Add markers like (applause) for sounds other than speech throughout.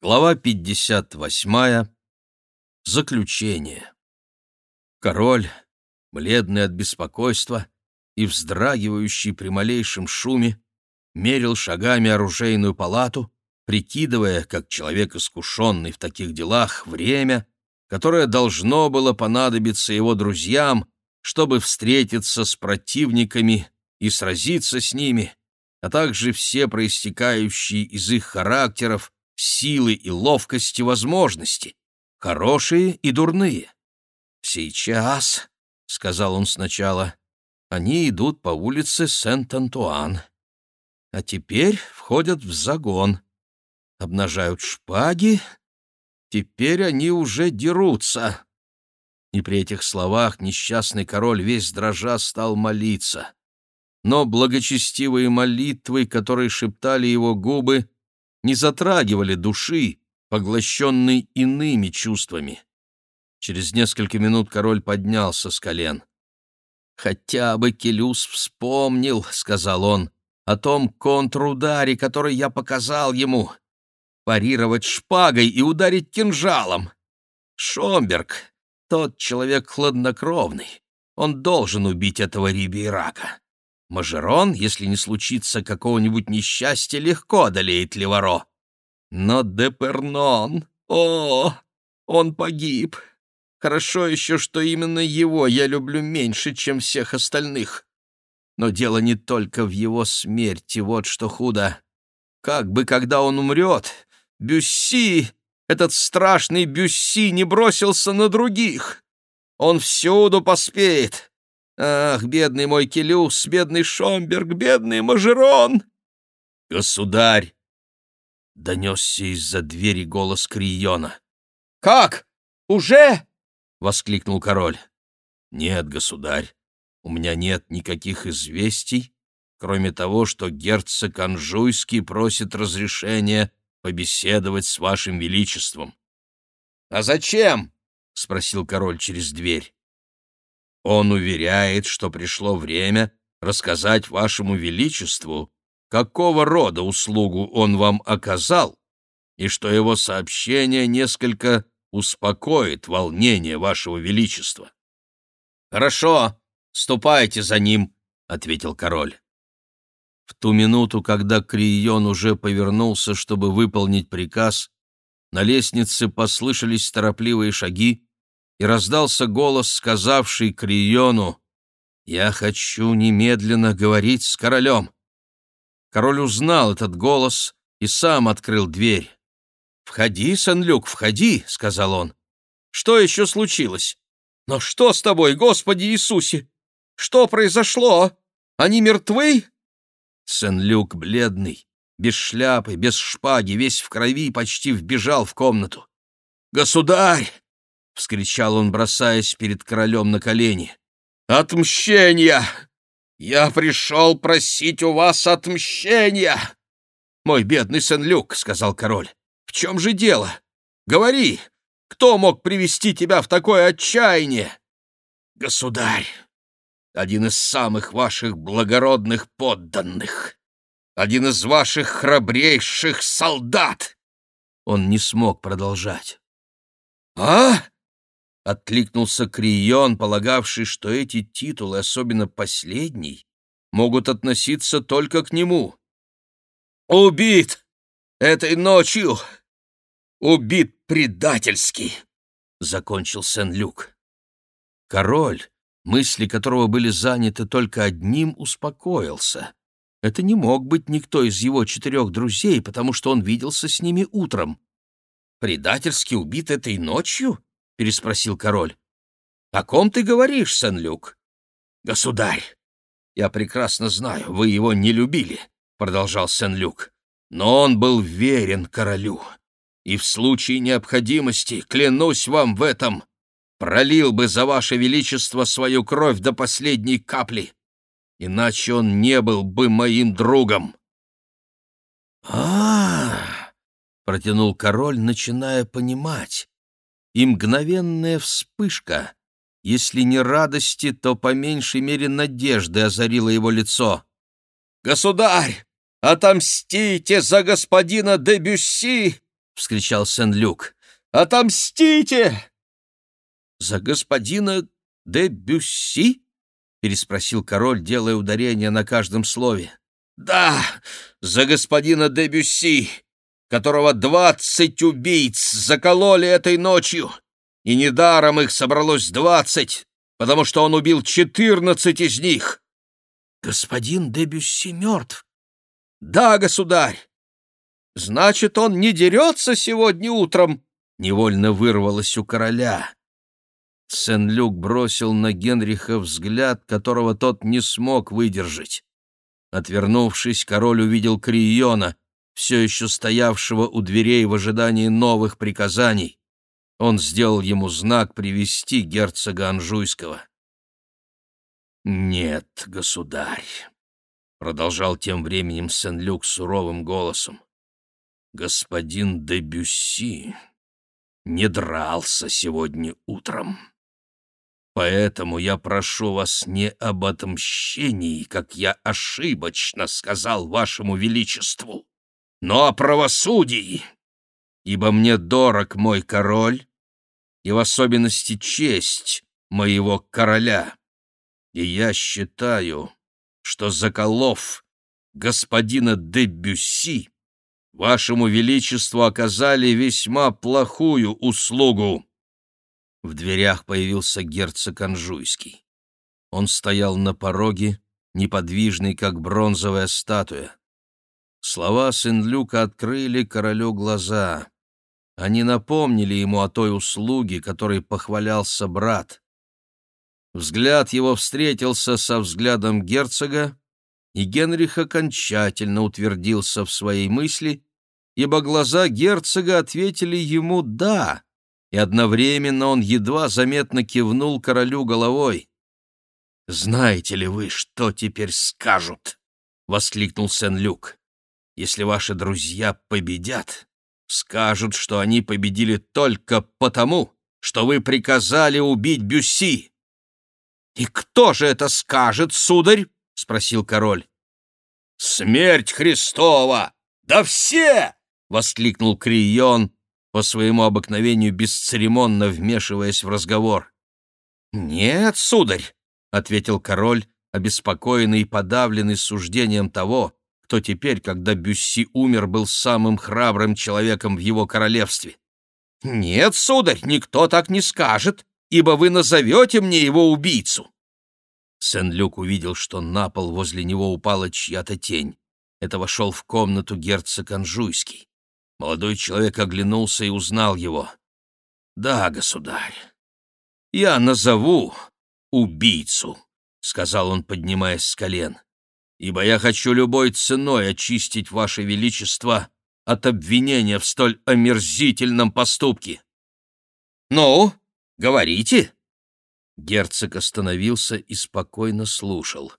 Глава 58. Заключение. Король, бледный от беспокойства и вздрагивающий при малейшем шуме, мерил шагами оружейную палату, прикидывая, как человек искушенный в таких делах, время, которое должно было понадобиться его друзьям, чтобы встретиться с противниками и сразиться с ними, а также все проистекающие из их характеров, силы и ловкости возможности, хорошие и дурные. «Сейчас», — сказал он сначала, — «они идут по улице Сент-Антуан, а теперь входят в загон, обнажают шпаги, теперь они уже дерутся». И при этих словах несчастный король весь дрожа стал молиться. Но благочестивые молитвы, которые шептали его губы, не затрагивали души, поглощенной иными чувствами. Через несколько минут король поднялся с колен. «Хотя бы Келюс вспомнил», — сказал он, — «о том контрударе, который я показал ему. Парировать шпагой и ударить кинжалом. Шомберг, тот человек хладнокровный, он должен убить этого Рибейрака. Мажерон, если не случится какого-нибудь несчастья, легко одолеет Леваро. Но Депернон... О, он погиб. Хорошо еще, что именно его я люблю меньше, чем всех остальных. Но дело не только в его смерти, вот что худо. Как бы, когда он умрет, Бюсси, этот страшный Бюсси, не бросился на других. Он всюду поспеет, Ах, бедный мой Келюс, бедный Шомберг, бедный Мажерон!» «Государь!» — донесся из-за двери голос Криона. «Как? Уже?» — воскликнул король. «Нет, государь, у меня нет никаких известий, кроме того, что герцог Анжуйский просит разрешения побеседовать с вашим величеством». «А зачем?» — спросил король через дверь. Он уверяет, что пришло время рассказать вашему величеству, какого рода услугу он вам оказал, и что его сообщение несколько успокоит волнение вашего величества. «Хорошо, ступайте за ним», — ответил король. В ту минуту, когда Крион уже повернулся, чтобы выполнить приказ, на лестнице послышались торопливые шаги, и раздался голос, сказавший Криону, «Я хочу немедленно говорить с королем». Король узнал этот голос и сам открыл дверь. «Входи, Сен-Люк, входи», — сказал он. «Что еще случилось? Но что с тобой, Господи Иисусе? Что произошло? Они мертвы?» Сен-Люк, бледный, без шляпы, без шпаги, весь в крови, почти вбежал в комнату. «Государь!» — вскричал он, бросаясь перед королем на колени. «Отмщения! Я пришел просить у вас отмщения!» «Мой бедный Сен-Люк», — сказал король, — «в чем же дело? Говори, кто мог привести тебя в такое отчаяние?» «Государь, один из самых ваших благородных подданных, один из ваших храбрейших солдат!» Он не смог продолжать. «А?» Откликнулся Крион, полагавший, что эти титулы, особенно последний, могут относиться только к нему. «Убит! Этой ночью! Убит предательски!» — закончил Сен-Люк. Король, мысли которого были заняты только одним, успокоился. Это не мог быть никто из его четырех друзей, потому что он виделся с ними утром. «Предательски убит этой ночью?» — переспросил король. «О ком ты говоришь, Сен-Люк?» «Государь, я прекрасно знаю, вы его не любили», — продолжал Сен-Люк. «Но он был верен королю, и в случае необходимости, клянусь вам в этом, пролил бы за ваше величество свою кровь до последней капли, иначе он не был бы моим другом». «А-а-а!» протянул король, начиная понимать и мгновенная вспышка, если не радости, то по меньшей мере надежды озарило его лицо. «Государь, отомстите за господина де Бюсси!» — вскричал Сен-Люк. «Отомстите!» «За господина де Бюсси?» — переспросил король, делая ударение на каждом слове. «Да, за господина де Бюсси, которого двадцать убийц закололи этой ночью, и недаром их собралось двадцать, потому что он убил четырнадцать из них». «Господин де Бюсси мертв?» «Да, государь. Значит, он не дерется сегодня утром?» Невольно вырвалось у короля. Сен-Люк бросил на Генриха взгляд, которого тот не смог выдержать. Отвернувшись, король увидел Криона, все еще стоявшего у дверей в ожидании новых приказаний. Он сделал ему знак привести герцога Анжуйского. «Нет, государь», — продолжал тем временем Сен-Люк суровым голосом, — «господин де Бюсси не дрался сегодня утром». Поэтому я прошу вас не об отмщении, как я ошибочно сказал вашему величеству, но о правосудии, ибо мне дорог мой король и в особенности честь моего короля. И я считаю, что заколов господина де Бюсси, вашему величеству оказали весьма плохую услугу. В дверях появился герцог Анжуйский. Он стоял на пороге, неподвижный, как бронзовая статуя. Слова Сен-Люка открыли королю глаза. Они напомнили ему о той услуге, которой похвалялся брат. Взгляд его встретился со взглядом герцога, и Генрих окончательно утвердился в своей мысли, ибо глаза герцога ответили ему «да», и одновременно он едва заметно кивнул королю головой. «Знаете ли вы, что теперь скажут?» — воскликнул Сен-Люк. «Если ваши друзья победят, скажут, что они победили только потому, что вы приказали убить Бюсси». «И кто же это скажет, сударь?» — спросил король. «Смерть Христова! Да все!» — воскликнул Крион, по своему обыкновению бесцеремонно вмешиваясь в разговор. «Нет, сударь», — ответил король, обеспокоенный и подавленный суждением того, кто теперь, когда Бюсси умер, был самым храбрым человеком в его королевстве. «Нет, сударь, никто так не скажет, ибо вы назовете мне его убийцу». Сен-Люк увидел, что на пол возле него упала чья-то тень. Это вошел в комнату герцог Анжуйский. Молодой человек оглянулся и узнал его. «Да, государь, я назову убийцу», — сказал он, поднимаясь с колен, «ибо я хочу любой ценой очистить ваше величество от обвинения в столь омерзительном поступке». «Ну, говорите!» Герцог остановился и спокойно слушал.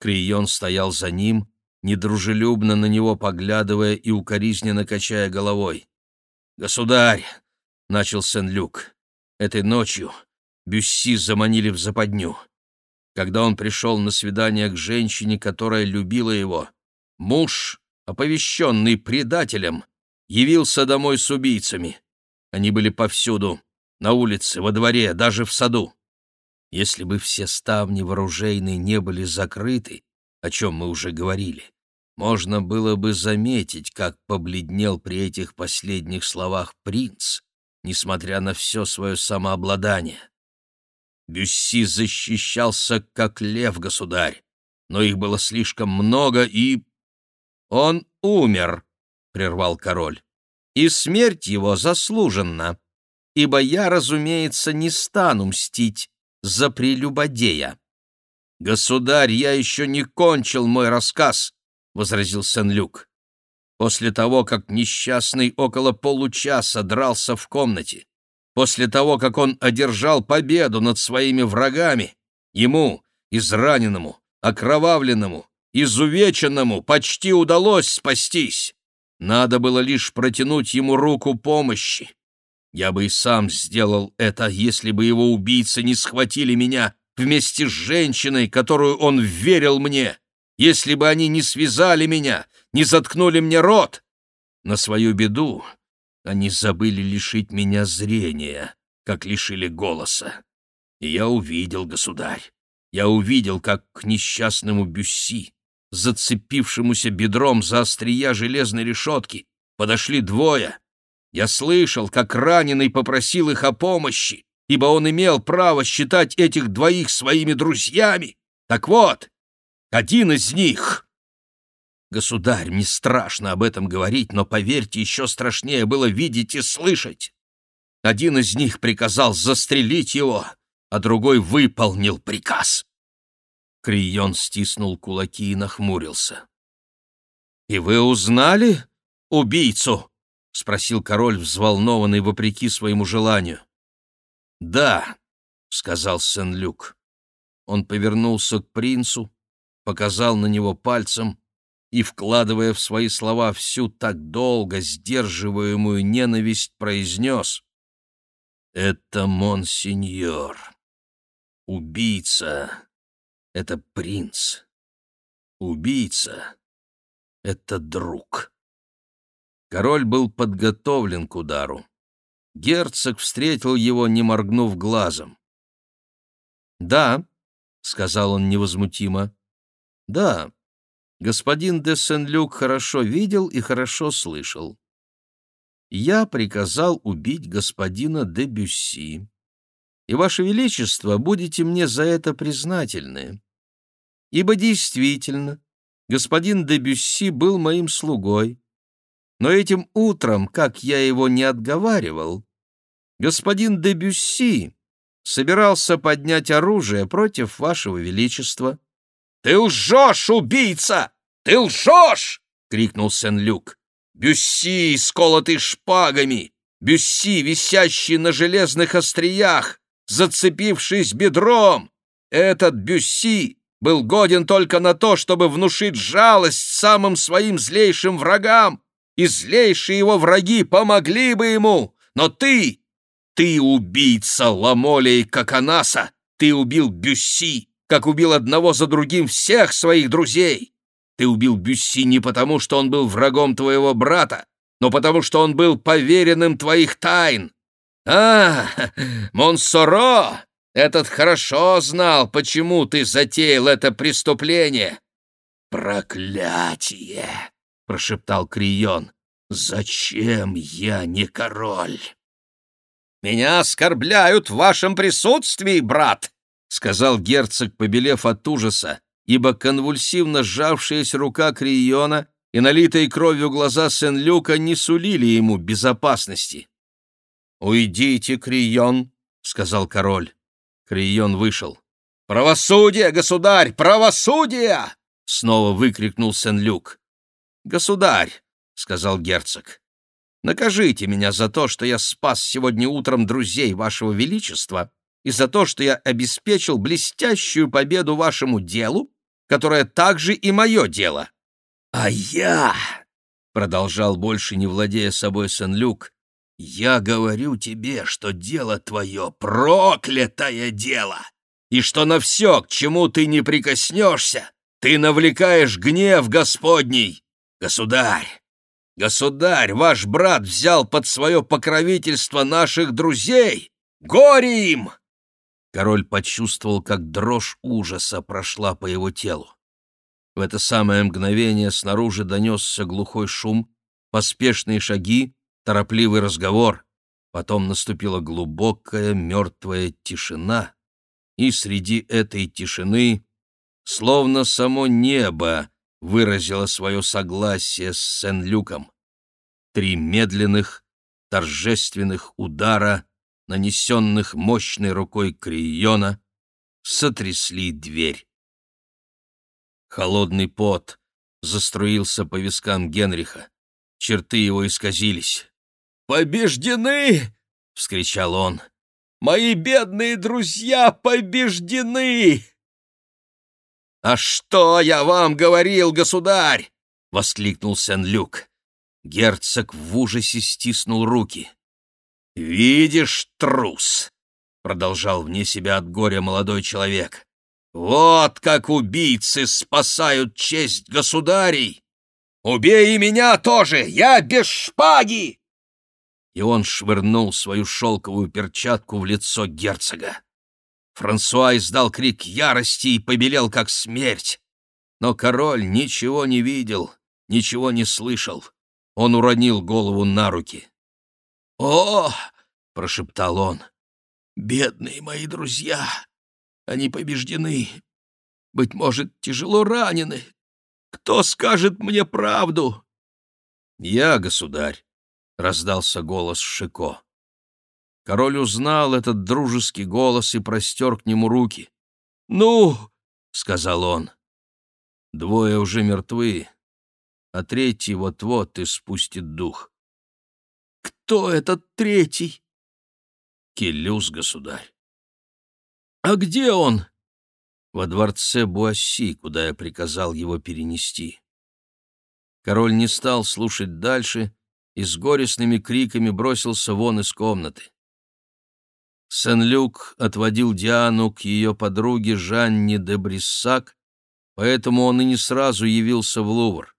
Крион стоял за ним, недружелюбно на него поглядывая и укоризненно качая головой. «Государь!» — начал Сен-Люк. «Этой ночью Бюсси заманили в западню. Когда он пришел на свидание к женщине, которая любила его, муж, оповещенный предателем, явился домой с убийцами. Они были повсюду, на улице, во дворе, даже в саду. Если бы все ставни вооружейные не были закрыты, о чем мы уже говорили, можно было бы заметить, как побледнел при этих последних словах принц, несмотря на все свое самообладание. Бюсси защищался, как лев, государь, но их было слишком много, и... «Он умер», — прервал король, — «и смерть его заслуженна, ибо я, разумеется, не стану мстить за прелюбодея». «Государь, я еще не кончил мой рассказ», — возразил Сен-Люк. «После того, как несчастный около получаса дрался в комнате, после того, как он одержал победу над своими врагами, ему, израненному, окровавленному, изувеченному, почти удалось спастись. Надо было лишь протянуть ему руку помощи. Я бы и сам сделал это, если бы его убийцы не схватили меня вместе с женщиной, которую он верил мне, если бы они не связали меня, не заткнули мне рот. На свою беду Они забыли лишить меня зрения, как лишили голоса. И я увидел, государь, я увидел, как к несчастному Бюсси, зацепившемуся бедром за острия железной решетки, подошли двое. Я слышал, как раненый попросил их о помощи, ибо он имел право считать этих двоих своими друзьями. Так вот, один из них... Государь, мне страшно об этом говорить, но, поверьте, еще страшнее было видеть и слышать. Один из них приказал застрелить его, а другой выполнил приказ. Крион стиснул кулаки и нахмурился. «И вы узнали убийцу?» — спросил король, взволнованный вопреки своему желанию. «Да», — сказал Сен-Люк. Он повернулся к принцу, показал на него пальцем и, вкладывая в свои слова всю так долго сдерживаемую ненависть, произнес «Это монсеньор, убийца, это принц, убийца, это друг». Король был подготовлен к удару. Герцог встретил его, не моргнув глазом. «Да», — сказал он невозмутимо, — «да, господин де Сен-Люк хорошо видел и хорошо слышал. Я приказал убить господина де Бюсси, и, Ваше Величество, будете мне за это признательны. Ибо действительно, господин де Бюсси был моим слугой, но этим утром, как я его не отговаривал, господин де Бюсси собирался поднять оружие против вашего величества. — Ты лжешь, убийца! Ты лжешь! — крикнул Сен-Люк. — Бюсси, сколотый шпагами! Бюсси, висящий на железных остриях, зацепившись бедром! Этот Бюсси был годен только на то, чтобы внушить жалость самым своим злейшим врагам, и злейшие его враги помогли бы ему. Но ты, ты убийца Ламоля и Каканаса, ты убил Бюсси, как убил одного за другим всех своих друзей. Ты убил Бюсси не потому, что он был врагом твоего брата, но потому, что он был поверенным твоих тайн. А, (laughs) Монсоро, этот хорошо знал, почему ты затеял это преступление. Проклятие! прошептал Крион. «Зачем я не король?» «Меня оскорбляют в вашем присутствии, брат!» — сказал герцог, побелев от ужаса, ибо конвульсивно сжавшаяся рука Криона и налитые кровью глаза Сен-Люка не сулили ему безопасности. «Уйдите, Крион!» — сказал король. Крион вышел. «Правосудие, государь, правосудие!» — снова выкрикнул Сен-Люк. «Государь», — сказал герцог, — «накажите меня за то, что я спас сегодня утром друзей вашего величества и за то, что я обеспечил блестящую победу вашему делу, которое также и мое дело». «А я», — продолжал больше не владея собой Сен-Люк, — «я говорю тебе, что дело твое — проклятое дело, и что на все, к чему ты не прикоснешься, ты навлекаешь гнев Господний». «Государь! Государь, ваш брат взял под свое покровительство наших друзей! Горе им!» Король почувствовал, как дрожь ужаса прошла по его телу. В это самое мгновение снаружи донесся глухой шум, поспешные шаги, торопливый разговор. Потом наступила глубокая мертвая тишина, и среди этой тишины, словно само небо, выразила свое согласие с Сен-Люком. Три медленных, торжественных удара, нанесенных мощной рукой Криона, сотрясли дверь. Холодный пот заструился по вискам Генриха. Черты его исказились. «Побеждены!» — вскричал он. «Мои бедные друзья побеждены!» «А что я вам говорил, государь?» — воскликнул Сен-Люк. Герцог в ужасе стиснул руки. «Видишь, трус!» — продолжал вне себя от горя молодой человек. «Вот как убийцы спасают честь государей! Убей и меня тоже! Я без шпаги!» и он швырнул свою шелковую перчатку в лицо герцога. Франсуа издал крик ярости и побелел, как смерть. Но король ничего не видел, ничего не слышал. Он уронил голову на руки. «О!» — прошептал он. «Бедные мои друзья! Они побеждены. Быть может, тяжело ранены. Кто скажет мне правду?» «Я, государь», — раздался голос Шико. Король узнал этот дружеский голос и простер к нему руки. «Ну!» — сказал он. «Двое уже мертвы, а третий вот-вот испустит дух». «Кто этот третий?» «Келюс, государь». «А где он?» «Во дворце Буасси, куда я приказал его перенести». Король не стал слушать дальше и с горестными криками бросился вон из комнаты. Сен-Люк отводил Диану к ее подруге Жанне де Бриссак, поэтому он и не сразу явился в Лувр.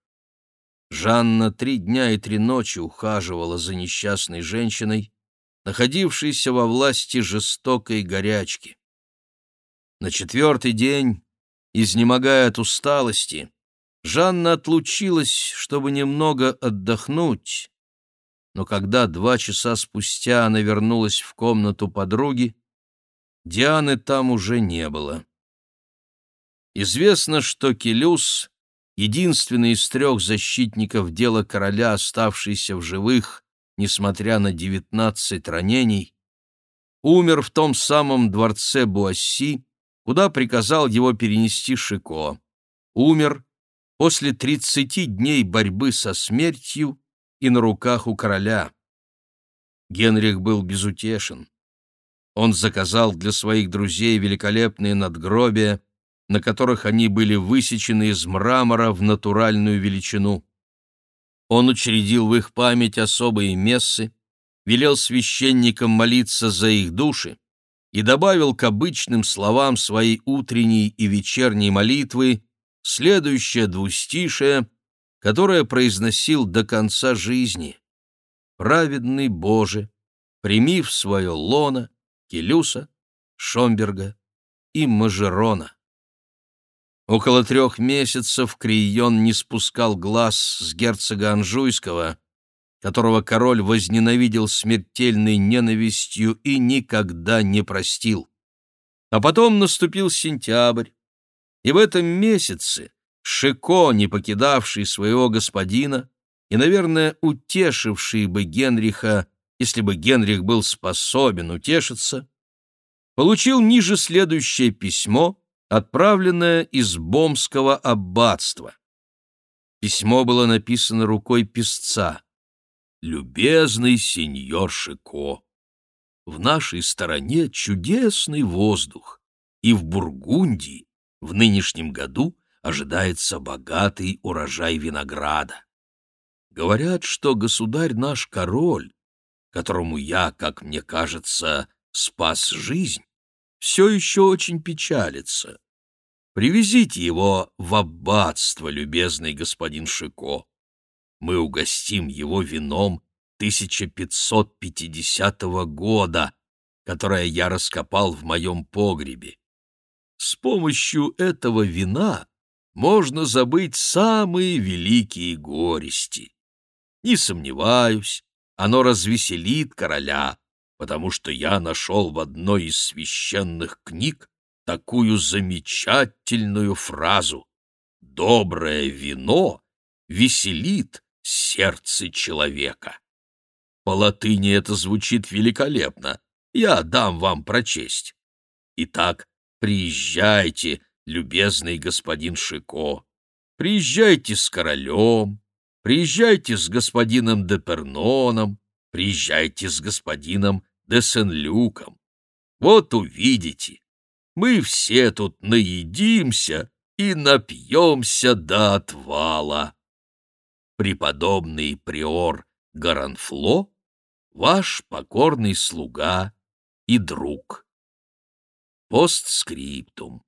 Жанна три дня и три ночи ухаживала за несчастной женщиной, находившейся во власти жестокой горячки. На четвертый день, изнемогая от усталости, Жанна отлучилась, чтобы немного отдохнуть, но когда два часа спустя она вернулась в комнату подруги, Дианы там уже не было. Известно, что Келюс, единственный из трех защитников дела короля, оставшийся в живых, несмотря на девятнадцать ранений, умер в том самом дворце Буасси, куда приказал его перенести Шико. Умер после тридцати дней борьбы со смертью и на руках у короля. Генрих был безутешен. Он заказал для своих друзей великолепные надгробия, на которых они были высечены из мрамора в натуральную величину. Он учредил в их память особые мессы, велел священникам молиться за их души и добавил к обычным словам своей утренней и вечерней молитвы следующее двустишее, которое произносил до конца жизни. «Праведный Боже, прими в свое лоно Келюса, Шомберга и Мажерона». Около трех месяцев Крион не спускал глаз с герцога Анжуйского, которого король возненавидел смертельной ненавистью и никогда не простил. А потом наступил сентябрь, и в этом месяце Шико, не покидавший своего господина и, наверное, утешивший бы Генриха, если бы Генрих был способен утешиться, получил ниже следующее письмо, отправленное из Бомского аббатства. Письмо было написано рукой писца. «Любезный сеньор Шико, в нашей стороне чудесный воздух, и в Бургундии в нынешнем году ожидается богатый урожай винограда. Говорят, что государь наш король, которому я, как мне кажется, спас жизнь, все еще очень печалится. Привезите его в аббатство, любезный господин Шико. Мы угостим его вином 1550 года, которое я раскопал в моем погребе. С помощью этого вина можно забыть самые великие горести. Не сомневаюсь, оно развеселит короля, потому что я нашел в одной из священных книг такую замечательную фразу «Доброе вино веселит сердце человека». По латыни это звучит великолепно, я дам вам прочесть. Итак, приезжайте, любезный господин Шико. Приезжайте с королем, приезжайте с господином де Перноном, приезжайте с господином де Сен-Люком. Вот увидите, мы все тут наедимся и напьемся до отвала. Преподобный приор Гаранфло — ваш покорный слуга и друг. Постскриптум.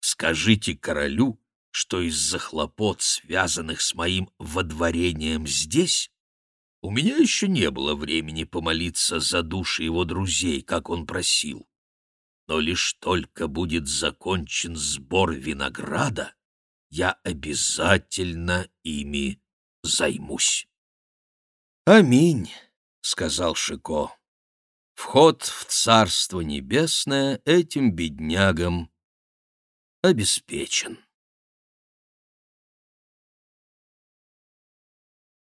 Скажите королю, что из-за хлопот, связанных с моим водворением здесь, У меня еще не было времени помолиться за души его друзей, как он просил. Но лишь только будет закончен сбор винограда, я обязательно ими займусь. «Аминь», — сказал Шико. «Вход в Царство Небесное этим беднягам обеспечен».